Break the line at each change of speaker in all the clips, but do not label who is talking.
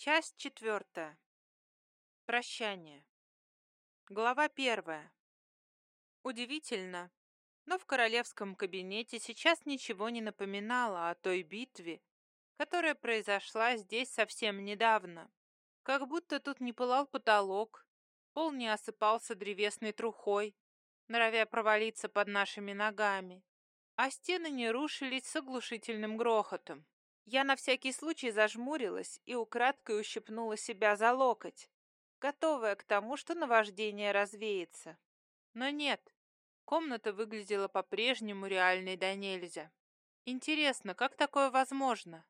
Часть четвертая. Прощание. Глава первая. Удивительно, но в королевском кабинете сейчас ничего не напоминало о той битве, которая произошла здесь совсем недавно. Как будто тут не пылал потолок, пол не осыпался древесной трухой, норовя провалиться под нашими ногами, а стены не рушились с оглушительным грохотом. Я на всякий случай зажмурилась и украдкой ущипнула себя за локоть, готовая к тому, что наваждение развеется. Но нет, комната выглядела по-прежнему реальной до нельзя. Интересно, как такое возможно?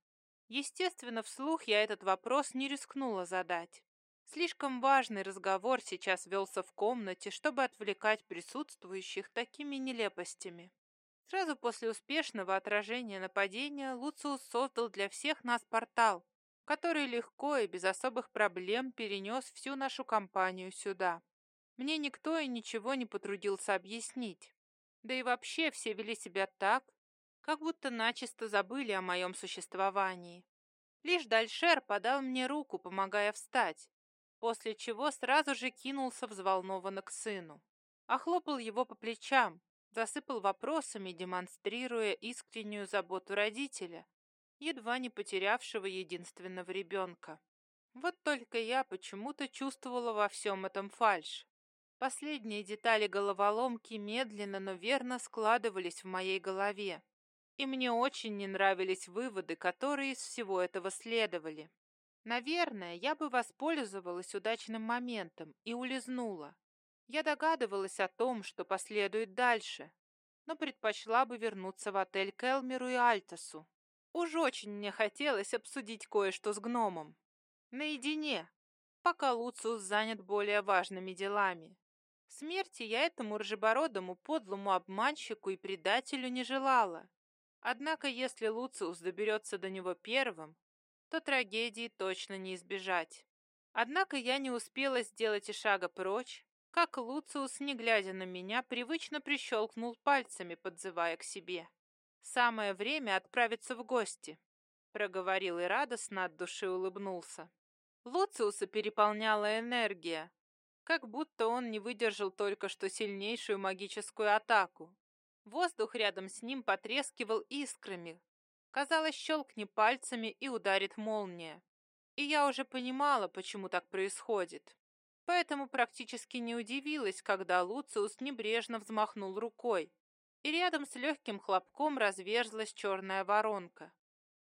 Естественно, вслух я этот вопрос не рискнула задать. Слишком важный разговор сейчас велся в комнате, чтобы отвлекать присутствующих такими нелепостями. Сразу после успешного отражения нападения Луциус создал для всех нас портал, который легко и без особых проблем перенес всю нашу компанию сюда. Мне никто и ничего не потрудился объяснить. Да и вообще все вели себя так, как будто начисто забыли о моем существовании. Лишь Дальшер подал мне руку, помогая встать, после чего сразу же кинулся взволнованно к сыну. Охлопал его по плечам, засыпал вопросами, демонстрируя искреннюю заботу родителя, едва не потерявшего единственного ребенка. Вот только я почему-то чувствовала во всем этом фальшь. Последние детали головоломки медленно, но верно складывались в моей голове, и мне очень не нравились выводы, которые из всего этого следовали. Наверное, я бы воспользовалась удачным моментом и улизнула, я догадывалась о том, что последует дальше, но предпочла бы вернуться в отель Келмеру и Альтасу. Уж очень мне хотелось обсудить кое-что с гномом. Наедине, пока Луциус занят более важными делами. Смерти я этому рыжебородому подлому обманщику и предателю не желала. Однако, если Луциус доберется до него первым, то трагедии точно не избежать. Однако я не успела сделать и шага прочь, как Луциус, не глядя на меня, привычно прищелкнул пальцами, подзывая к себе. «Самое время отправиться в гости», — проговорил и радостно от души улыбнулся. Луциуса переполняла энергия, как будто он не выдержал только что сильнейшую магическую атаку. Воздух рядом с ним потрескивал искрами. Казалось, щелкни пальцами и ударит молния. И я уже понимала, почему так происходит поэтому практически не удивилась, когда Луциус небрежно взмахнул рукой, и рядом с легким хлопком разверзлась черная воронка.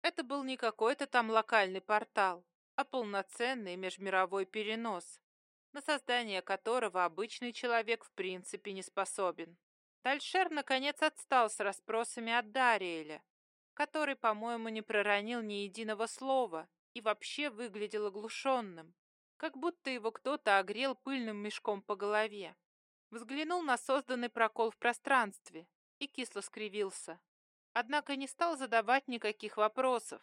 Это был не какой-то там локальный портал, а полноценный межмировой перенос, на создание которого обычный человек в принципе не способен. Тальшер наконец отстал с расспросами от Дариэля, который, по-моему, не проронил ни единого слова и вообще выглядел оглушенным как будто его кто-то огрел пыльным мешком по голове. Взглянул на созданный прокол в пространстве и кисло скривился. Однако не стал задавать никаких вопросов.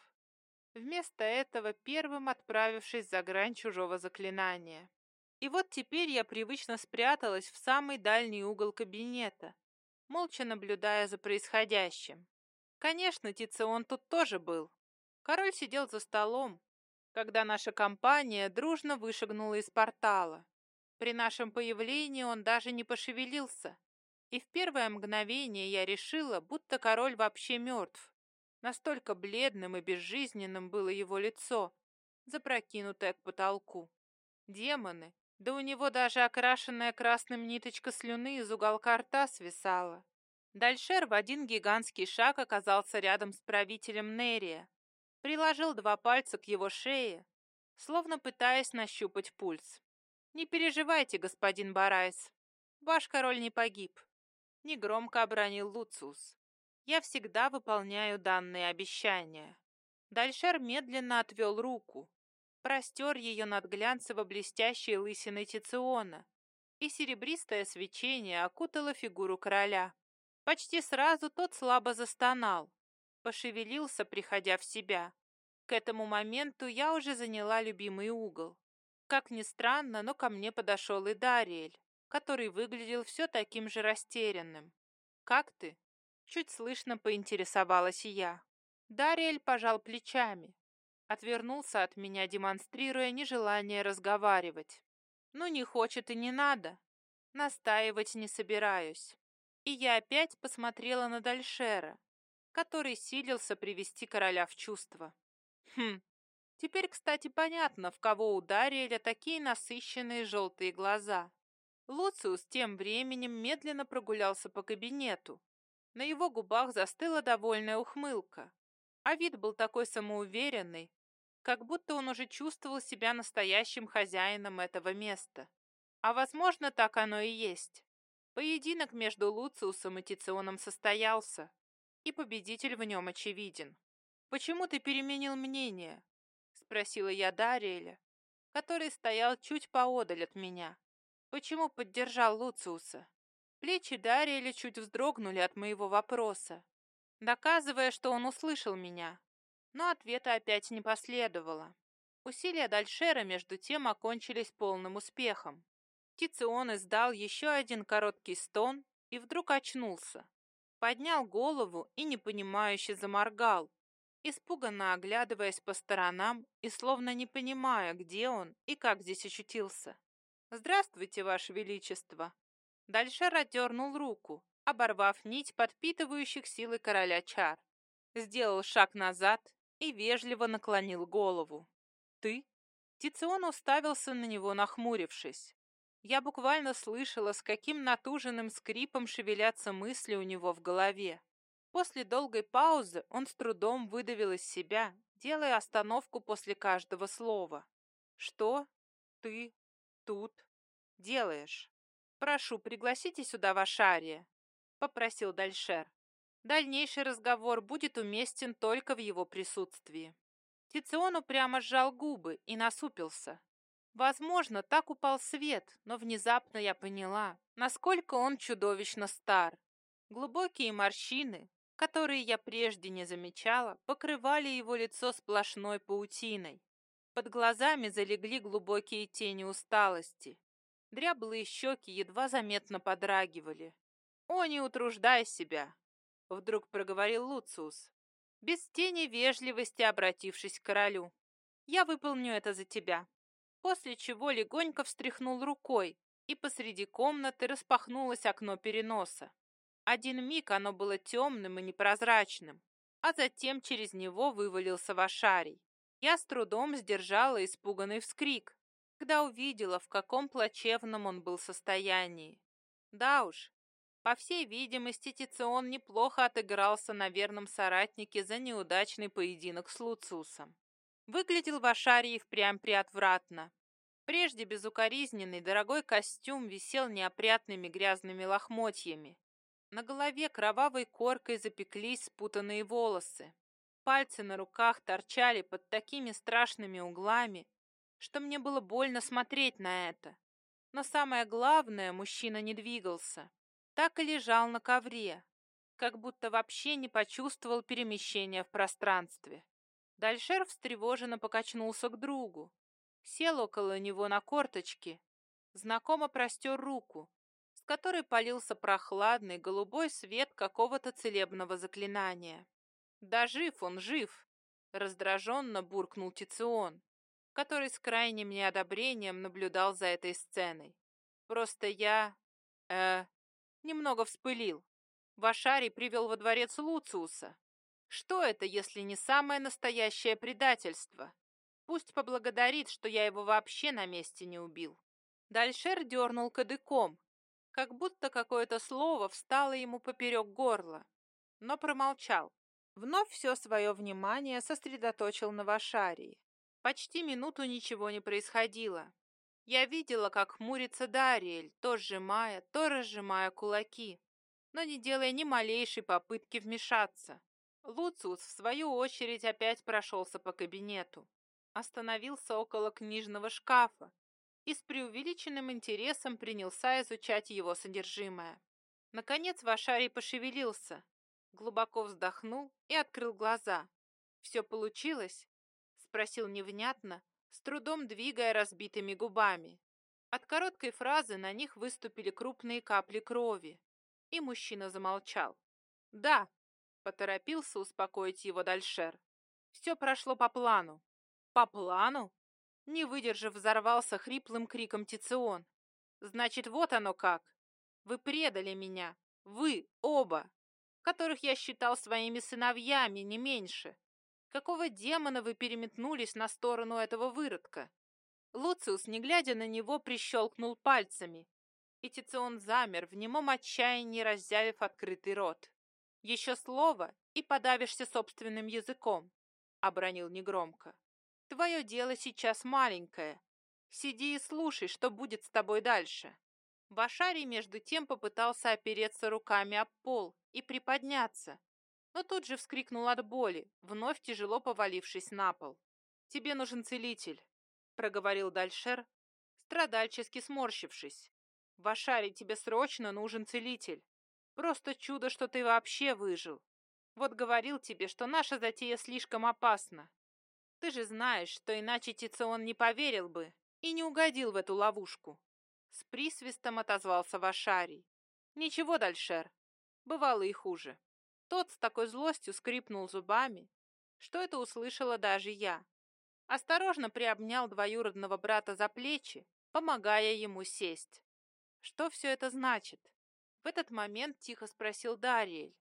Вместо этого первым отправившись за грань чужого заклинания. И вот теперь я привычно спряталась в самый дальний угол кабинета, молча наблюдая за происходящим. Конечно, Тицион тут тоже был. Король сидел за столом, когда наша компания дружно вышагнула из портала. При нашем появлении он даже не пошевелился, и в первое мгновение я решила, будто король вообще мертв. Настолько бледным и безжизненным было его лицо, запрокинутое к потолку. Демоны, да у него даже окрашенная красным ниточка слюны из уголка рта свисала. Дальшер в один гигантский шаг оказался рядом с правителем Нерия, приложил два пальца к его шее, словно пытаясь нащупать пульс. «Не переживайте, господин Барайс, ваш король не погиб», — негромко обронил Луциус. «Я всегда выполняю данные обещания». Дальшер медленно отвел руку, простер ее над глянцево-блестящей лысиной Тициона, и серебристое свечение окутало фигуру короля. Почти сразу тот слабо застонал, пошевелился, приходя в себя. К этому моменту я уже заняла любимый угол. Как ни странно, но ко мне подошел и Дариэль, который выглядел все таким же растерянным. «Как ты?» Чуть слышно поинтересовалась и я. Дариэль пожал плечами, Отвернулся от меня, демонстрируя нежелание разговаривать. Ну, не хочет и не надо. Настаивать не собираюсь. И я опять посмотрела на Дальшера, который силился привести короля в чувство. Хм, теперь, кстати, понятно, в кого ударили такие насыщенные желтые глаза. Луциус тем временем медленно прогулялся по кабинету. На его губах застыла довольная ухмылка, а вид был такой самоуверенный, как будто он уже чувствовал себя настоящим хозяином этого места. А возможно, так оно и есть. Поединок между Луциусом и Тиционом состоялся, и победитель в нем очевиден. «Почему ты переменил мнение?» — спросила я Дариэля, который стоял чуть поодаль от меня. «Почему поддержал Луциуса?» Плечи Дариэля чуть вздрогнули от моего вопроса, доказывая, что он услышал меня. Но ответа опять не последовало. Усилия Дальшера между тем окончились полным успехом. Тицион издал еще один короткий стон и вдруг очнулся. Поднял голову и непонимающе заморгал, испуганно оглядываясь по сторонам и словно не понимая, где он и как здесь очутился. «Здравствуйте, Ваше Величество!» Дальшер отдернул руку, оборвав нить подпитывающих силы короля чар. Сделал шаг назад и вежливо наклонил голову. «Ты?» Тицион уставился на него, нахмурившись. Я буквально слышала, с каким натуженным скрипом шевелятся мысли у него в голове. После долгой паузы он с трудом выдавил из себя, делая остановку после каждого слова. «Что ты тут делаешь?» «Прошу, пригласите сюда Вашария», — попросил Дальшер. Дальнейший разговор будет уместен только в его присутствии. Тицион упрямо сжал губы и насупился. Возможно, так упал свет, но внезапно я поняла, насколько он чудовищно стар. Глубокие морщины, которые я прежде не замечала, покрывали его лицо сплошной паутиной. Под глазами залегли глубокие тени усталости. Дряблые щеки едва заметно подрагивали. «О, не утруждай себя!» — вдруг проговорил Луциус, без тени вежливости обратившись к королю. «Я выполню это за тебя после чего легонько встряхнул рукой, и посреди комнаты распахнулось окно переноса. Один миг оно было темным и непрозрачным, а затем через него вывалился Вашарий. Я с трудом сдержала испуганный вскрик, когда увидела, в каком плачевном он был состоянии. Да уж, по всей видимости, Тицион неплохо отыгрался на верном соратнике за неудачный поединок с Луциусом. Выглядел Вашарий впрямь приотвратно. Прежде безукоризненный дорогой костюм висел неопрятными грязными лохмотьями. На голове кровавой коркой запеклись спутанные волосы. Пальцы на руках торчали под такими страшными углами, что мне было больно смотреть на это. Но самое главное, мужчина не двигался. Так и лежал на ковре, как будто вообще не почувствовал перемещения в пространстве. Дальшер встревоженно покачнулся к другу, сел около него на корточки, знакомо простер руку, с которой полился прохладный голубой свет какого-то целебного заклинания. «Да жив он, жив!» — раздраженно буркнул Тицион, который с крайним неодобрением наблюдал за этой сценой. «Просто я... э... немного вспылил. Вашарий привел во дворец Луциуса, что это, если не самое настоящее предательство? Пусть поблагодарит, что я его вообще на месте не убил. Дальшер дернул кадыком, как будто какое-то слово встало ему поперек горла, но промолчал. Вновь все свое внимание сосредоточил на Вашарии. Почти минуту ничего не происходило. Я видела, как хмурится Дариэль, то сжимая, то разжимая кулаки, но не делая ни малейшей попытки вмешаться. Луциус, в свою очередь, опять прошелся по кабинету. Остановился около книжного шкафа и с преувеличенным интересом принялся изучать его содержимое. Наконец Вашарий пошевелился, глубоко вздохнул и открыл глаза. «Все получилось?» — спросил невнятно, с трудом двигая разбитыми губами. От короткой фразы на них выступили крупные капли крови, и мужчина замолчал. «Да», Поторопился успокоить его Дальшер. Все прошло по плану. По плану? Не выдержав, взорвался хриплым криком Тицион. Значит, вот оно как. Вы предали меня. Вы оба, которых я считал своими сыновьями, не меньше. Какого демона вы переметнулись на сторону этого выродка? Луциус, не глядя на него, прищелкнул пальцами, и Тицион замер, в немом отчаянии раззявив открытый рот. «Еще слово, и подавишься собственным языком», — обронил негромко. «Твое дело сейчас маленькое. Сиди и слушай, что будет с тобой дальше». Вашарий между тем попытался опереться руками об пол и приподняться, но тут же вскрикнул от боли, вновь тяжело повалившись на пол. «Тебе нужен целитель», — проговорил Дальшер, страдальчески сморщившись. Вашари, тебе срочно нужен целитель. Просто чудо, что ты вообще выжил. Вот говорил тебе, что наша затея слишком опасна. Ты же знаешь, что иначе Тицион не поверил бы и не угодил в эту ловушку. С присвистом отозвался Вашарий. Ничего, Дальшер, бывало и хуже. Тот с такой злостью скрипнул зубами, что это услышала даже я. Осторожно приобнял двоюродного брата за плечи, помогая ему сесть. Что все это значит? В этот момент тихо спросил Дариэль,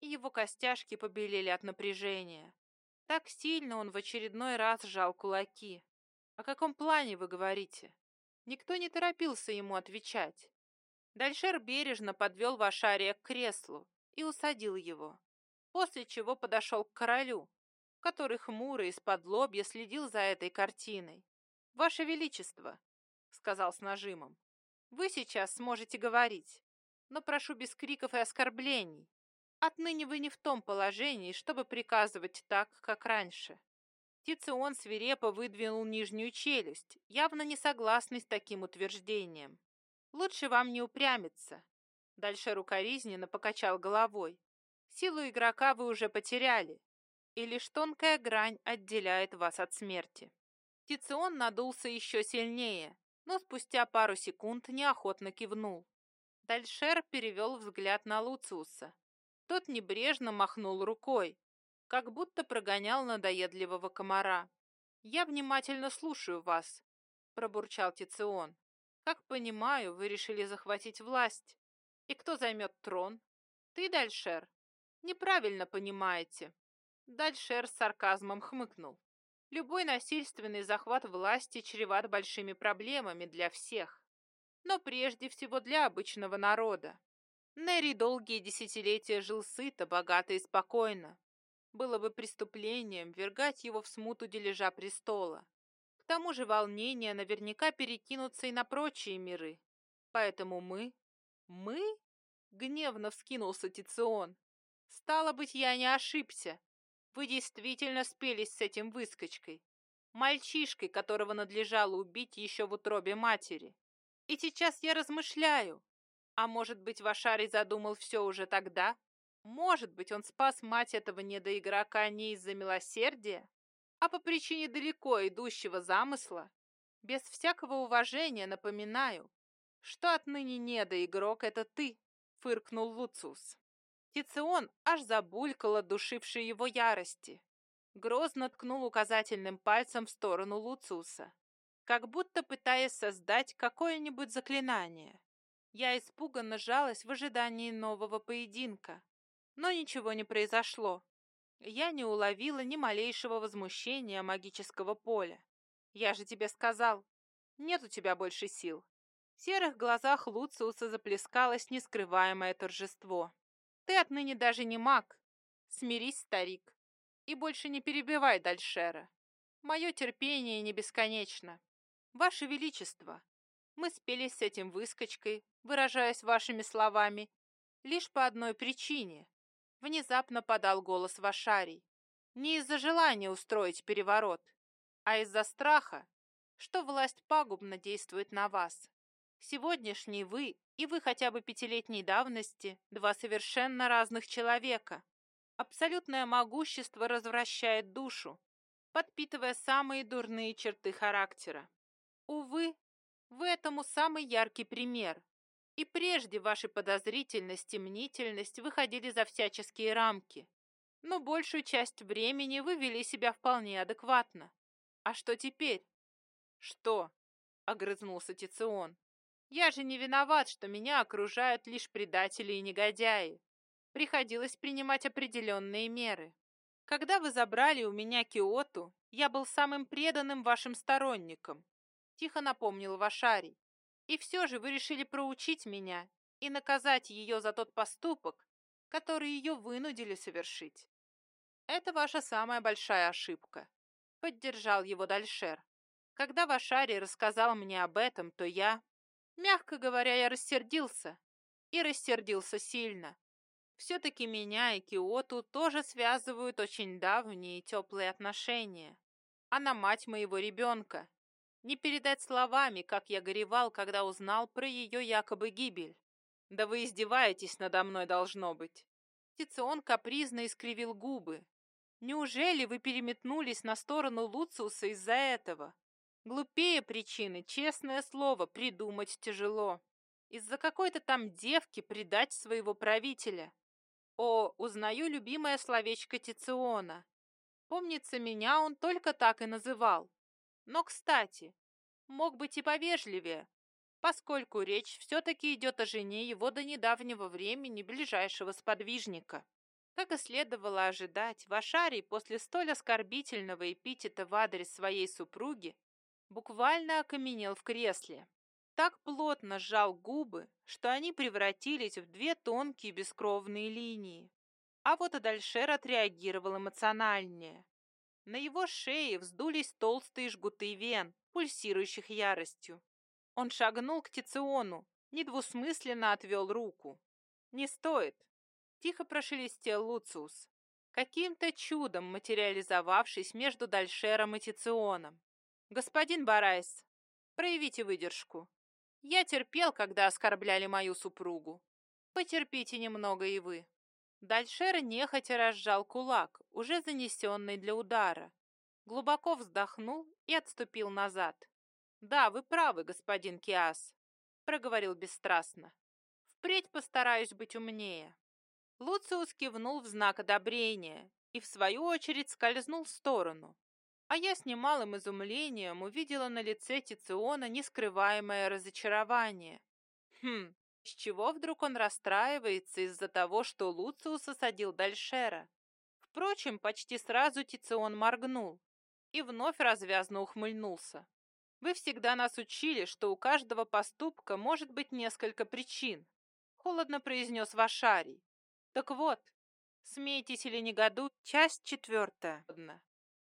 и его костяшки побелели от напряжения. Так сильно он в очередной раз сжал кулаки. О каком плане вы говорите? Никто не торопился ему отвечать. Дальшер бережно подвел Вашария к креслу и усадил его, после чего подошел к королю, который хмуро из-под лобья следил за этой картиной. «Ваше Величество», — сказал с нажимом, вы сейчас сможете говорить, но прошу без криков и оскорблений. Отныне вы не в том положении, чтобы приказывать так, как раньше. Тицион свирепо выдвинул нижнюю челюсть, явно не согласный с таким утверждением. Лучше вам не упрямиться. Дальше рукоризненно покачал головой. Силу игрока вы уже потеряли, и лишь тонкая грань отделяет вас от смерти. Тицион надулся еще сильнее, но спустя пару секунд неохотно кивнул. Дальшер перевел взгляд на Луциуса. Тот небрежно махнул рукой, как будто прогонял надоедливого комара. «Я внимательно слушаю вас», — пробурчал Тицион. «Как понимаю, вы решили захватить власть. И кто займет трон? Ты, Дальшер? Неправильно понимаете». Дальшер с сарказмом хмыкнул. Любой насильственный захват власти чреват большими проблемами для всех, но прежде всего для обычного народа. Нери долгие десятилетия жил сыто, богато и спокойно. Было бы преступлением вергать его в смуту дележа престола. К тому же волнения наверняка перекинутся и на прочие миры. Поэтому мы... Мы? Гневно вскинулся Тицион. Стало быть, я не ошибся. Вы действительно спелись с этим выскочкой, мальчишкой, которого надлежало убить еще в утробе матери. И сейчас я размышляю. А может быть, Вашарий задумал все уже тогда? Может быть, он спас мать этого недоигрока не из-за милосердия, а по причине далеко идущего замысла? Без всякого уважения напоминаю, что отныне недоигрок — это ты, фыркнул Луциус. Тицион аж забулькал от его ярости. Грозно ткнул указательным пальцем в сторону Луциуса, как будто пытаясь создать какое-нибудь заклинание. Я испуганно жалась в ожидании нового поединка, но ничего не произошло. Я не уловила ни малейшего возмущения магического поля. Я же тебе сказал, нет у тебя больше сил. В серых глазах Луциуса заплескалось нескрываемое торжество. Ты отныне даже не маг. Смирись, старик, и больше не перебивай Дальшера. Мое терпение не бесконечно. Ваше Величество, мы спелись с этим выскочкой, выражаясь вашими словами, лишь по одной причине. Внезапно подал голос Вашарий. Не из-за желания устроить переворот, а из-за страха, что власть пагубно действует на вас. Сегодняшний вы и вы хотя бы пятилетней давности два совершенно разных человека. Абсолютное могущество развращает душу, подпитывая самые дурные черты характера. Увы, вы этому самый яркий пример. И прежде ваши подозрительность и мнительность выходили за всяческие рамки. Но большую часть времени вы вели себя вполне адекватно. А что теперь? Что? Огрызнулся Тицион. Я же не виноват, что меня окружают лишь предатели и негодяи. Приходилось принимать определенные меры. Когда вы забрали у меня Киоту, я был самым преданным вашим сторонником, тихо напомнил Вашарий. И все же вы решили проучить меня и наказать ее за тот поступок, который ее вынудили совершить. Это ваша самая большая ошибка, поддержал его Дальшер. Когда Вашарий рассказал мне об этом, то я, мягко говоря, я рассердился. И рассердился сильно. Все-таки меня и Киоту тоже связывают очень давние теплые отношения. Она мать моего ребенка. Не передать словами, как я горевал, когда узнал про ее якобы гибель. Да вы издеваетесь надо мной, должно быть. Тицион капризно искривил губы. Неужели вы переметнулись на сторону Луциуса из-за этого? Глупее причины, честное слово, придумать тяжело. Из-за какой-то там девки предать своего правителя. О, узнаю любимое словечко Тициона. Помнится, меня он только так и называл. Но, кстати, мог быть и повежливее, поскольку речь все-таки идет о жене его до недавнего времени ближайшего сподвижника. Как и следовало ожидать, Вашарий после столь оскорбительного эпитета в адрес своей супруги буквально окаменел в кресле так плотно сжал губы, что они превратились в две тонкие бескровные линии. А вот Адальшер отреагировал эмоциональнее. На его шее вздулись толстые жгуты вен, пульсирующих яростью. Он шагнул к Тициону, недвусмысленно отвел руку. «Не стоит!» — тихо прошелестел Луциус, каким-то чудом материализовавшись между Дальшером и Тиционом. «Господин Барайс, проявите выдержку. Я терпел, когда оскорбляли мою супругу. Потерпите немного и вы. Дальшер нехотя разжал кулак, уже занесенный для удара. Глубоко вздохнул и отступил назад. «Да, вы правы, господин Киас», — проговорил бесстрастно. «Впредь постараюсь быть умнее». Луциус кивнул в знак одобрения и, в свою очередь, скользнул в сторону, а я с немалым изумлением увидела на лице Тициона нескрываемое разочарование. Хм, с чего вдруг он расстраивается из-за того, что Луциус осадил Дальшера? Впрочем, почти сразу Тицион моргнул и вновь развязно ухмыльнулся. Вы всегда нас учили, что у каждого поступка может быть несколько причин, холодно произнес Вашарий. Так вот, смейтесь или негодуйте, часть четвертая.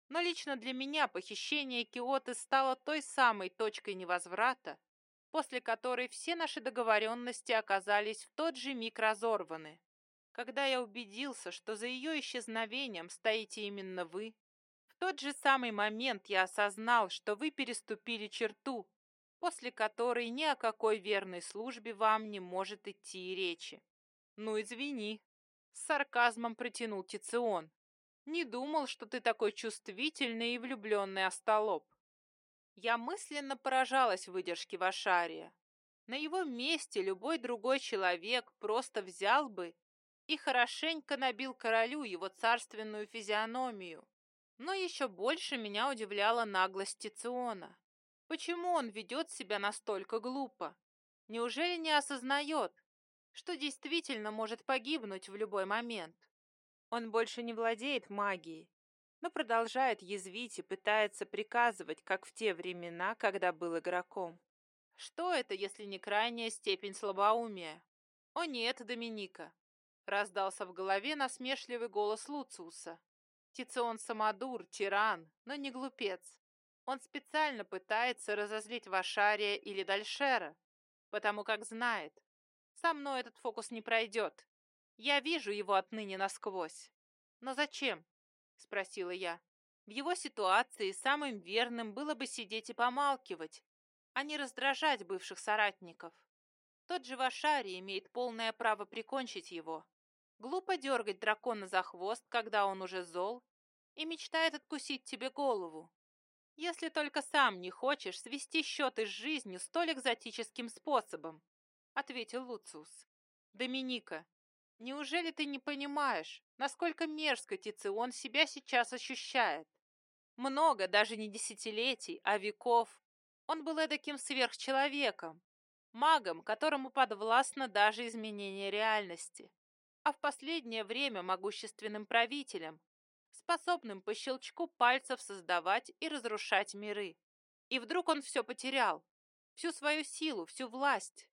Но лично для меня похищение Киоты стало той самой точкой невозврата, после которой все наши договоренности оказались в тот же миг разорваны. Когда я убедился, что за ее исчезновением стоите именно вы, в тот же самый момент я осознал, что вы переступили черту, после которой ни о какой верной службе вам не может идти и речи. Ну, извини, с сарказмом протянул Тицион. Не думал, что ты такой чувствительный и влюбленный остолоп. Я мысленно поражалась выдержке Вашария. На его месте любой другой человек просто взял бы и хорошенько набил королю его царственную физиономию. Но еще больше меня удивляла наглость Тициона. Почему он ведет себя настолько глупо? Неужели не осознает, что действительно может погибнуть в любой момент? Он больше не владеет магией, но продолжает язвить и пытается приказывать, как в те времена, когда был игроком. Что это, если не крайняя степень слабоумия? «О нет, Доминика!» — раздался в голове насмешливый голос Луциуса. Тицион самодур, тиран, но не глупец. Он специально пытается разозлить Вашария или Дальшера, потому как знает, со мной этот фокус не пройдет. Я вижу его отныне насквозь. Но зачем? Спросила я. В его ситуации самым верным было бы сидеть и помалкивать, а не раздражать бывших соратников. Тот же Вашари имеет полное право прикончить его. Глупо дергать дракона за хвост, когда он уже зол и мечтает откусить тебе голову. Если только сам не хочешь свести счеты с жизнью столь экзотическим способом, ответил Луциус. Доминика, Неужели ты не понимаешь, насколько мерзко Тицион себя сейчас ощущает? Много, даже не десятилетий, а веков. Он был эдаким сверхчеловеком, магом, которому подвластно даже изменение реальности, а в последнее время могущественным правителем, способным по щелчку пальцев создавать и разрушать миры. И вдруг он все потерял, всю свою силу, всю власть.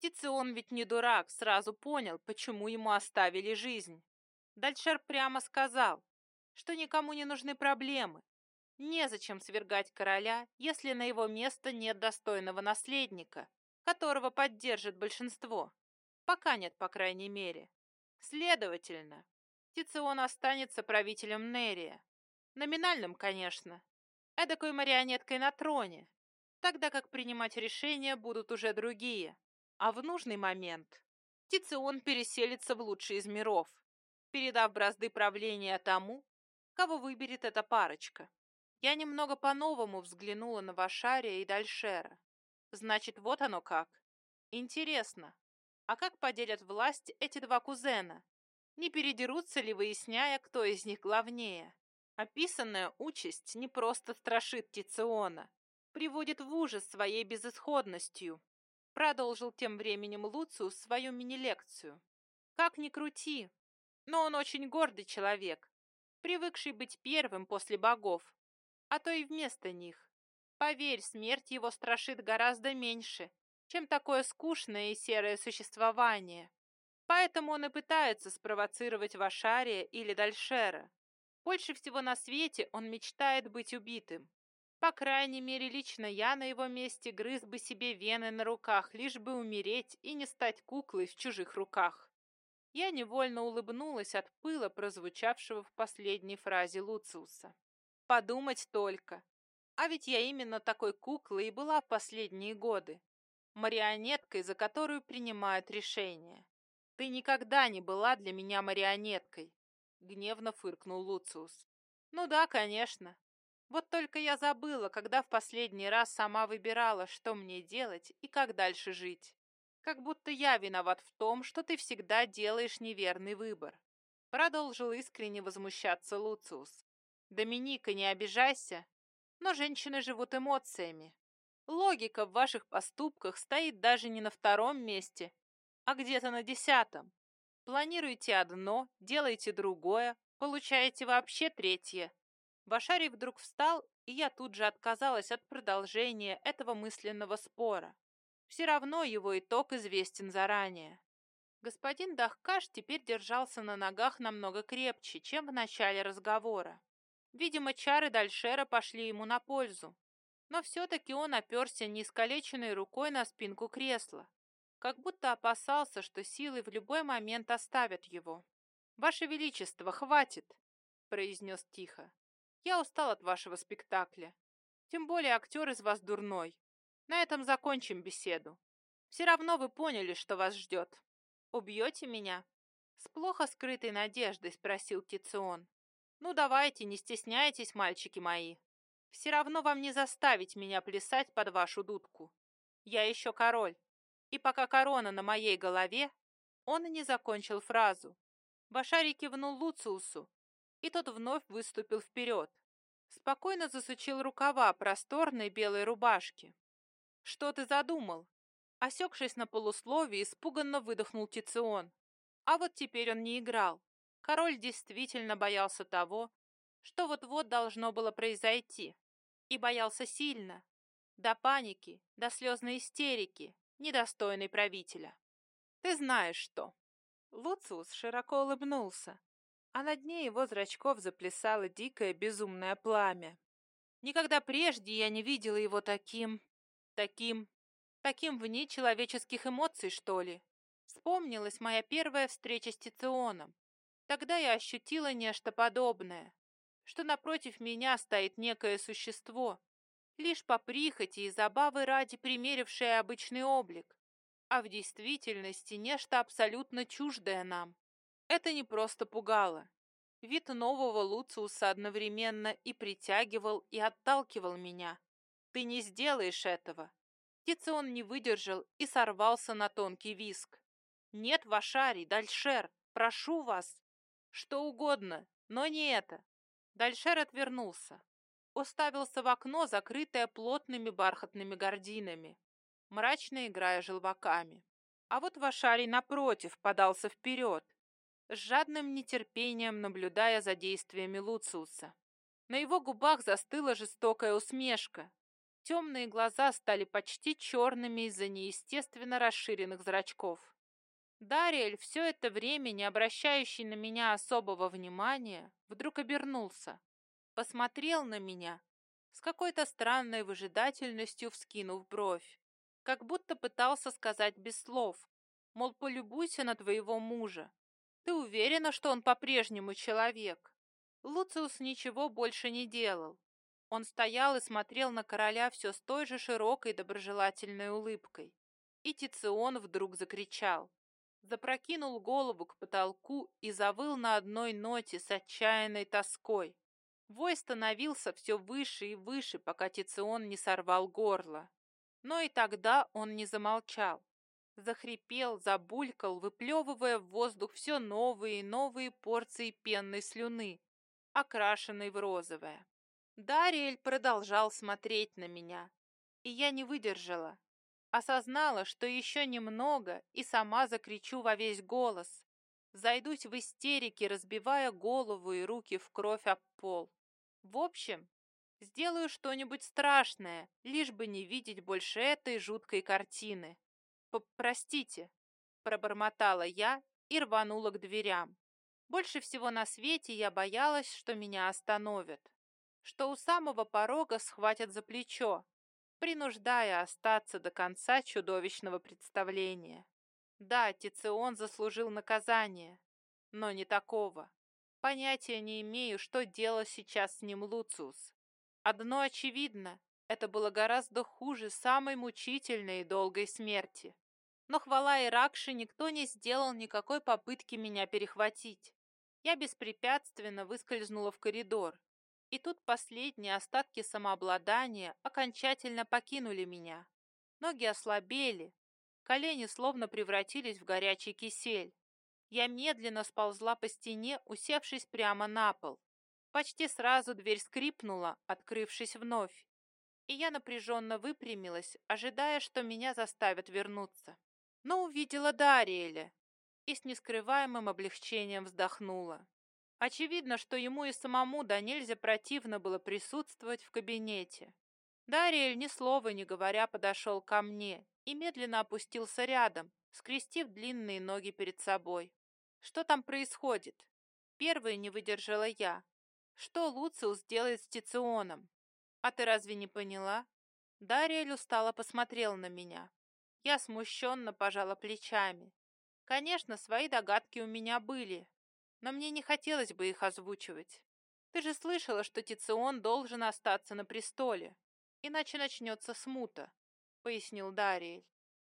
Тицион ведь не дурак, сразу понял, почему ему оставили жизнь. Дальшер прямо сказал, что никому не нужны проблемы. Незачем свергать короля, если на его место нет достойного наследника, которого поддержит большинство. Пока нет, по крайней мере. Следовательно, Тицион останется правителем Нерия. Номинальным, конечно. Эдакой марионеткой на троне. Тогда как принимать решения будут уже другие. А в нужный момент Тицион переселится в лучший из миров, передав бразды правления тому, кого выберет эта парочка. Я немного по-новому взглянула на Вашария и Дальшера. Значит, вот оно как. Интересно, а как поделят власть эти два кузена? Не передерутся ли, выясняя, кто из них главнее? Описанная участь не просто страшит Тициона, приводит в ужас своей безысходностью. Продолжил тем временем Луциус свою мини-лекцию. Как ни крути, но он очень гордый человек, привыкший быть первым после богов, а то и вместо них. Поверь, смерть его страшит гораздо меньше, чем такое скучное и серое существование. Поэтому он и пытается спровоцировать Вашария или Дальшера. Больше всего на свете он мечтает быть убитым. По крайней мере, лично я на его месте грыз бы себе вены на руках, лишь бы умереть и не стать куклой в чужих руках. Я невольно улыбнулась от пыла, прозвучавшего в последней фразе Луциуса. Подумать только. А ведь я именно такой куклой и была в последние годы. Марионеткой, за которую принимают решения. «Ты никогда не была для меня марионеткой», — гневно фыркнул Луциус. «Ну да, конечно. Вот только я забыла, когда в последний раз сама выбирала, что мне делать и как дальше жить. Как будто я виноват в том, что ты всегда делаешь неверный выбор». Продолжил искренне возмущаться Луциус. «Доминика, не обижайся, но женщины живут эмоциями. Логика в ваших поступках стоит даже не на втором месте, а где-то на десятом. Планируете одно, делаете другое, получаете вообще третье. Башарий вдруг встал, и я тут же отказалась от продолжения этого мысленного спора. Все равно его итог известен заранее. Господин Дахкаш теперь держался на ногах намного крепче, чем в начале разговора. Видимо, чары Дальшера пошли ему на пользу. Но все-таки он оперся неискалеченной рукой на спинку кресла, как будто опасался, что силы в любой момент оставят его. «Ваше Величество, хватит!» – произнес тихо. «Я устал от вашего спектакля. Тем более актер из вас дурной. На этом закончим беседу. Все равно вы поняли, что вас ждет. Убьете меня?» С плохо скрытой надеждой спросил Тицион. «Ну давайте, не стесняйтесь, мальчики мои. Все равно вам не заставить меня плясать под вашу дудку. Я еще король. И пока корона на моей голове, он не закончил фразу. Башари кивнул Луциусу, и тот вновь выступил вперед. Спокойно засучил рукава просторной белой рубашки. «Что ты задумал?» Осекшись на полусловие, испуганно выдохнул Тицион. А вот теперь он не играл. Король действительно боялся того, что вот-вот должно было произойти. И боялся сильно. До паники, до слезной истерики, недостойный правителя. Ты знаешь что. Луциус широко улыбнулся, а на дне его зрачков заплясало дикое безумное пламя. Никогда прежде я не видела его таким... таким... таким вне человеческих эмоций, что ли. Вспомнилась моя первая встреча с Тиционом. Тогда я ощутила нечто подобное, что напротив меня стоит некое существо, лишь по прихоти и забавы ради примерившее обычный облик, а в действительности нечто абсолютно чуждое нам. Это не просто пугало. Вид нового Луциуса одновременно и притягивал, и отталкивал меня. Ты не сделаешь этого. Тицион не выдержал и сорвался на тонкий виск. Нет, Вашарий, Дальшер, прошу вас. Что угодно, но не это. Дальшер отвернулся. уставился в окно, закрытое плотными бархатными гардинами, мрачно играя желваками. А вот Вашарий, напротив, подался вперед, с жадным нетерпением наблюдая за действиями Луциуса. На его губах застыла жестокая усмешка. Темные глаза стали почти черными из-за неестественно расширенных зрачков. Дариэль, все это время не обращающий на меня особого внимания, вдруг обернулся, посмотрел на меня, с какой-то странной выжидательностью вскинув бровь, как будто пытался сказать без слов, мол, полюбуйся на твоего мужа. Ты уверена, что он по-прежнему человек? Луциус ничего больше не делал. Он стоял и смотрел на короля все с той же широкой доброжелательной улыбкой. И Тицион вдруг закричал запрокинул голову к потолку и завыл на одной ноте с отчаянной тоской. Вой становился все выше и выше, пока Тицион не сорвал горло. Но и тогда он не замолчал. Захрипел, забулькал, выплевывая в воздух все новые и новые порции пенной слюны, окрашенной в розовое. Дариэль продолжал смотреть на меня, и я не выдержала. Осознала, что еще немного, и сама закричу во весь голос. Зайдусь в истерике, разбивая голову и руки в кровь об пол. В общем, сделаю что-нибудь страшное, лишь бы не видеть больше этой жуткой картины. «Простите», — пробормотала я и рванула к дверям. Больше всего на свете я боялась, что меня остановят, что у самого порога схватят за плечо, принуждая остаться до конца чудовищного представления. Да, Тицион заслужил наказание, но не такого. Понятия не имею, что делал сейчас с ним Луциус. Одно очевидно, это было гораздо хуже самой мучительной и долгой смерти. Но хвала Иракши, никто не сделал никакой попытки меня перехватить. Я беспрепятственно выскользнула в коридор, и тут последние остатки самообладания окончательно покинули меня. Ноги ослабели, колени словно превратились в горячий кисель. Я медленно сползла по стене, усевшись прямо на пол. Почти сразу дверь скрипнула, открывшись вновь, и я напряженно выпрямилась, ожидая, что меня заставят вернуться. Но увидела Дариэля и с нескрываемым облегчением вздохнула. Очевидно, что ему и самому да нельзя противно было присутствовать в кабинете. Дариэль, ни слова не говоря, подошел ко мне и медленно опустился рядом, скрестив длинные ноги перед собой. Что там происходит? Первой не выдержала я. Что Луциус делает с Тиционом? А ты разве не поняла? Дариэль устало посмотрел на меня. Я смущенно пожала плечами. Конечно, свои догадки у меня были, но мне не хотелось бы их озвучивать. Ты же слышала, что Тицион должен остаться на престоле, иначе начнется смута, — пояснил Дариэль.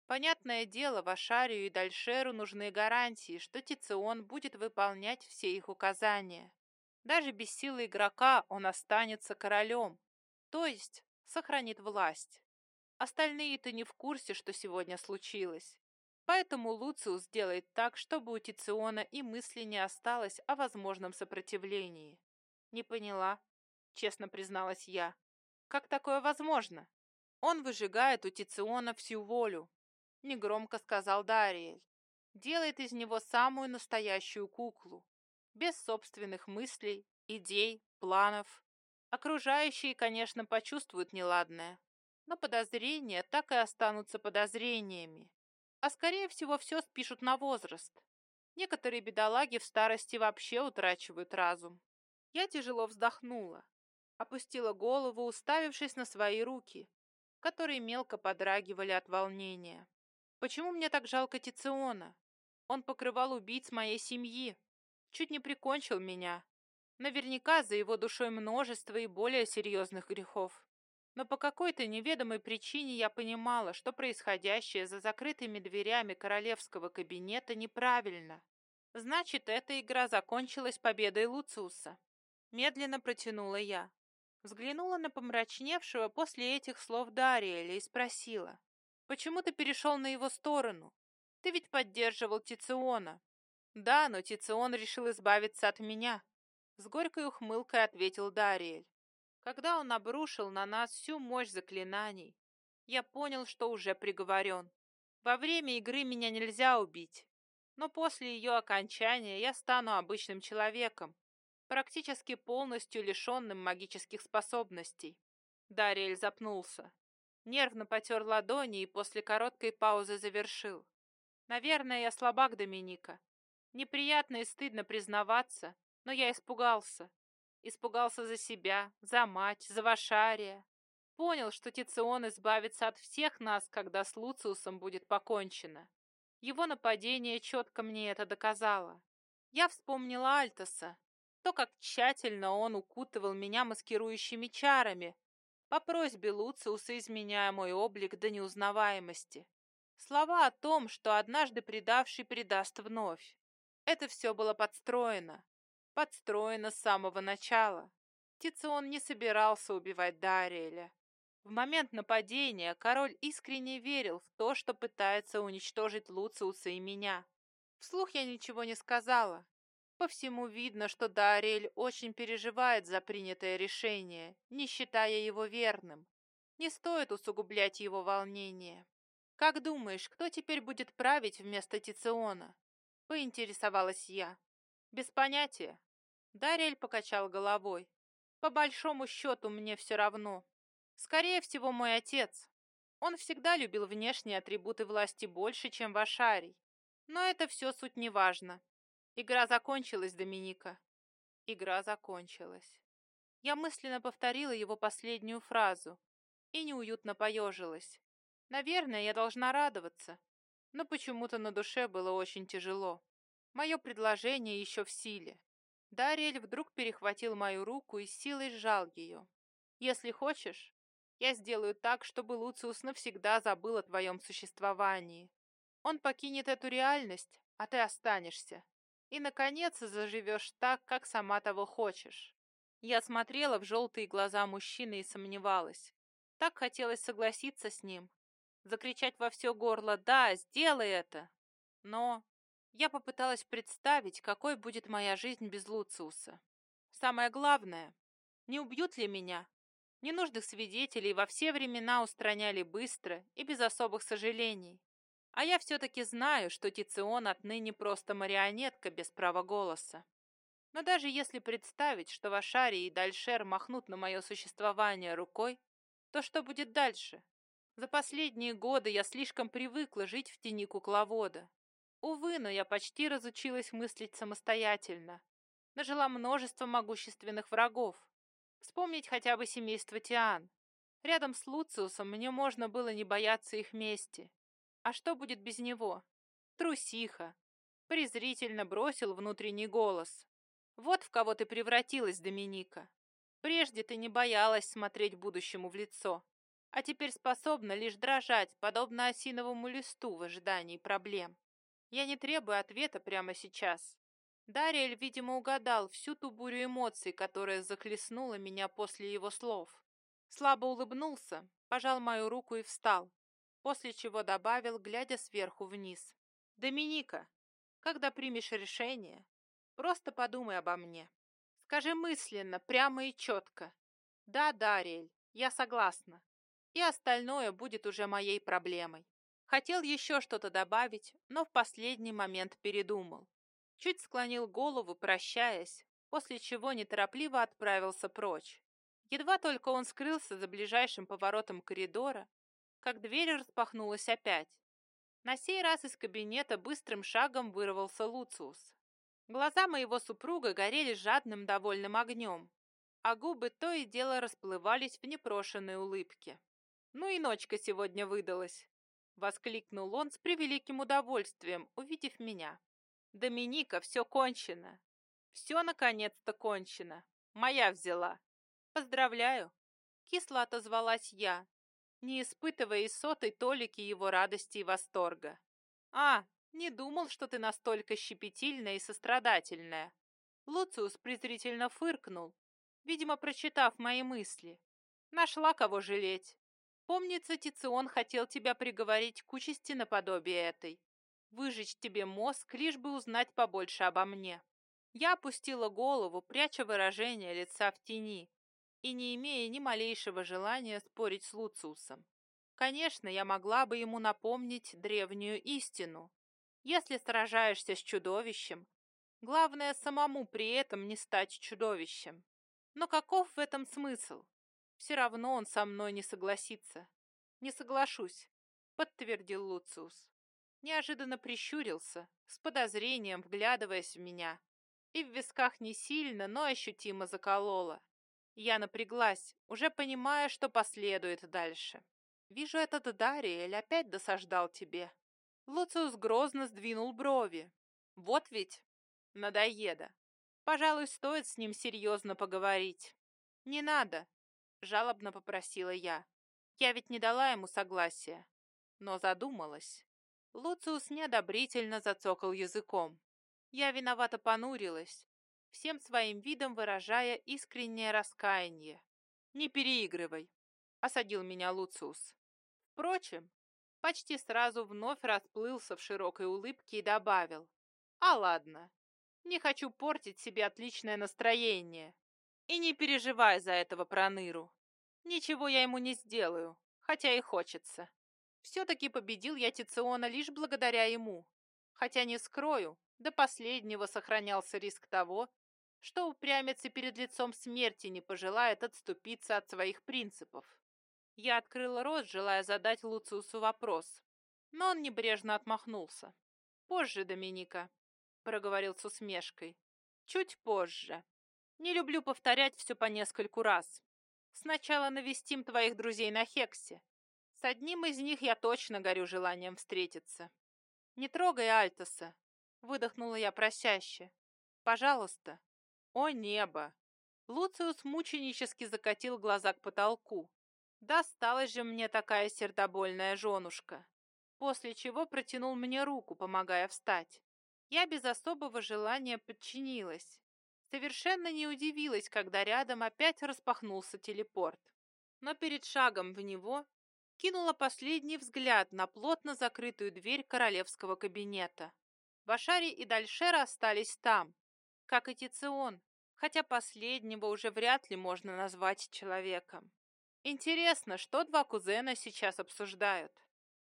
Понятное дело, Вашарию и Дальшеру нужны гарантии, что Тицион будет выполнять все их указания. Даже без силы игрока он останется королем, то есть сохранит власть. Остальные-то не в курсе, что сегодня случилось. Поэтому Луциус делает так, чтобы у Тициона и мысли не осталось о возможном сопротивлении. Не поняла, честно призналась я. Как такое возможно? Он выжигает у Тициона всю волю, негромко сказал Дариэль. Делает из него самую настоящую куклу, без собственных мыслей, идей, планов. Окружающие, конечно, почувствуют неладное, но подозрения так и останутся подозрениями а скорее всего все спишут на возраст. Некоторые бедолаги в старости вообще утрачивают разум. Я тяжело вздохнула, опустила голову, уставившись на свои руки, которые мелко подрагивали от волнения. Почему мне так жалко Тициона? Он покрывал убийц моей семьи, чуть не прикончил меня. Наверняка за его душой множество и более серьезных грехов. Но по какой-то неведомой причине я понимала, что происходящее за закрытыми дверями королевского кабинета неправильно. Значит, эта игра закончилась победой Луциуса. Медленно протянула я. Взглянула на помрачневшего после этих слов Дариэля и спросила. «Почему ты перешел на его сторону? Ты ведь поддерживал Тициона». «Да, но Тицион решил избавиться от меня», — с горькой ухмылкой ответил Дариэль. Когда он обрушил на нас всю мощь заклинаний, я понял, что уже приговорен. Во время игры меня нельзя убить, но после ее окончания я стану обычным человеком, практически полностью лишенным магических способностей. Дариэль запнулся. Нервно потер ладони и после короткой паузы завершил. Наверное, я слабак Доминика. Неприятно и стыдно признаваться, но я испугался. Испугался за себя, за мать, за Вашария. Понял, что Тицион избавится от всех нас, когда с Луциусом будет покончено. Его нападение четко мне это доказало. Я вспомнила Альтоса, то, как тщательно он укутывал меня маскирующими чарами, по просьбе Луциуса изменяя мой облик до неузнаваемости. Слова о том, что однажды предавший предаст вновь. Это все было подстроено. Подстроено с самого начала. Тицион не собирался убивать Дариэля. В момент нападения король искренне верил в то, что пытается уничтожить Луциуса и меня. Вслух я ничего не сказала. По всему видно, что Дариэль очень переживает за принятое решение, не считая его верным. Не стоит усугублять его волнение. «Как думаешь, кто теперь будет править вместо Тициона?» — поинтересовалась я. «Без понятия». Дариэль покачал головой. «По большому счету мне все равно. Скорее всего, мой отец. Он всегда любил внешние атрибуты власти больше, чем Вашарий. Но это все суть не важно. Игра закончилась, Доминика. Игра закончилась. Я мысленно повторила его последнюю фразу и неуютно поежилась. Наверное, я должна радоваться, но почему-то на душе было очень тяжело. Мое предложение еще в силе. Дариэль вдруг перехватил мою руку и силой сжал ее. «Если хочешь, я сделаю так, чтобы Луциус навсегда забыл о твоем существовании. Он покинет эту реальность, а ты останешься. И, наконец, заживешь так, как сама того хочешь». Я смотрела в желтые глаза мужчины и сомневалась. Так хотелось согласиться с ним, закричать во все горло «Да, сделай это!». Но я попыталась представить, какой будет моя жизнь без Луциуса. Самое главное, не убьют ли меня? Ненужных свидетелей во все времена устраняли быстро и без особых сожалений. А я все-таки знаю, что Тицион отныне просто марионетка без права голоса. Но даже если представить, что Вашари и Дальшер махнут на мое существование рукой, то что будет дальше? За последние годы я слишком привыкла жить в тени кукловода. Увы, но я почти разучилась мыслить самостоятельно. Нажила множество могущественных врагов. Вспомнить хотя бы семейство Тиан. Рядом с Луциусом мне можно было не бояться их мести. А что будет без него? Трусиха. Презрительно бросил внутренний голос. Вот в кого ты превратилась, Доминика. Прежде ты не боялась смотреть будущему в лицо а теперь способна лишь дрожать, подобно осиновому листу в ожидании проблем. Я не требую ответа прямо сейчас. Дариэль, видимо, угадал всю ту бурю эмоций, которая захлестнула меня после его слов. Слабо улыбнулся, пожал мою руку и встал, после чего добавил, глядя сверху вниз. «Доминика, когда примешь решение, просто подумай обо мне. Скажи мысленно, прямо и четко. Да, Дариэль, я согласна и остальное будет уже моей проблемой. Хотел еще что-то добавить, но в последний момент передумал. Чуть склонил голову, прощаясь, после чего неторопливо отправился прочь. Едва только он скрылся за ближайшим поворотом коридора, как дверь распахнулась опять. На сей раз из кабинета быстрым шагом вырвался Луциус. Глаза моего супруга горели жадным довольным огнем, а губы то и дело расплывались в непрошенной улыбке. «Ну и ночка сегодня выдалась!» — воскликнул он с превеликим удовольствием, увидев меня. «Доминика, все кончено! Все наконец-то кончено! Моя взяла! Поздравляю!» Кисло отозвалась я, не испытывая и сотой толики его радости и восторга. «А, не думал, что ты настолько щепетильная и сострадательная!» Луциус презрительно фыркнул, видимо, прочитав мои мысли. «Нашла кого жалеть!» Помнится, Тицион хотел тебя приговорить к участи наподобие этой. Выжечь тебе мозг, лишь бы узнать побольше обо мне. Я опустила голову, пряча выражение лица в тени. и не имея ни малейшего желания спорить с Луциусом. Конечно, я могла бы ему напомнить древнюю истину. Если сражаешься с чудовищем, главное самому при этом не стать чудовищем. Но каков в этом смысл? Все равно он со мной не согласится. Не соглашусь, подтвердил Луциус. Неожиданно прищурился, с подозрением вглядываясь в меня. И в висках не сильно, но ощутимо закололо. Я напряглась, уже понимая, что последует дальше. Вижу, этот Дариэль опять досаждал тебе. Луциус грозно сдвинул брови. Вот ведь надоеда. Пожалуй, стоит с ним серьезно поговорить. Не надо, жалобно попросила я. Я ведь не дала ему согласия. Но задумалась. Луциус неодобрительно зацокал языком. Я виновато понурилась, всем своим видом выражая искреннее раскаяние. «Не переигрывай», — осадил меня Луциус. Впрочем, почти сразу вновь расплылся в широкой улыбке и добавил. «А ладно, не хочу портить себе отличное настроение. И не переживай за этого проныру. Ничего я ему не сделаю, хотя и хочется. Все-таки победил я Тициона лишь благодаря ему. Хотя не скрою, до последнего сохранялся риск того, что упрямец и перед лицом смерти не пожелает отступиться от своих принципов. Я открыла рот, желая задать Луциусу вопрос, но он небрежно отмахнулся. «Позже, Доминика», — проговорил с усмешкой. «Чуть позже. Не люблю повторять все по нескольку раз. Сначала навестим твоих друзей на Хексе. С одним из них я точно горю желанием встретиться. Не трогай Альтоса», — выдохнула я просяще. «Пожалуйста». «О небо!» Луциус мученически закатил глаза к потолку. Досталась же мне такая сердобольная женушка. После чего протянул мне руку, помогая встать. Я без особого желания подчинилась. Совершенно не удивилась, когда рядом опять распахнулся телепорт. Но перед шагом в него кинула последний взгляд на плотно закрытую дверь королевского кабинета. Башари и Дальшера остались там, как и Тицион, хотя последнего уже вряд ли можно назвать человеком. Интересно, что два кузена сейчас обсуждают?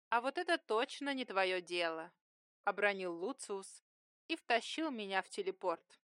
А вот это точно не твое дело, обронил Луциус и втащил меня в телепорт.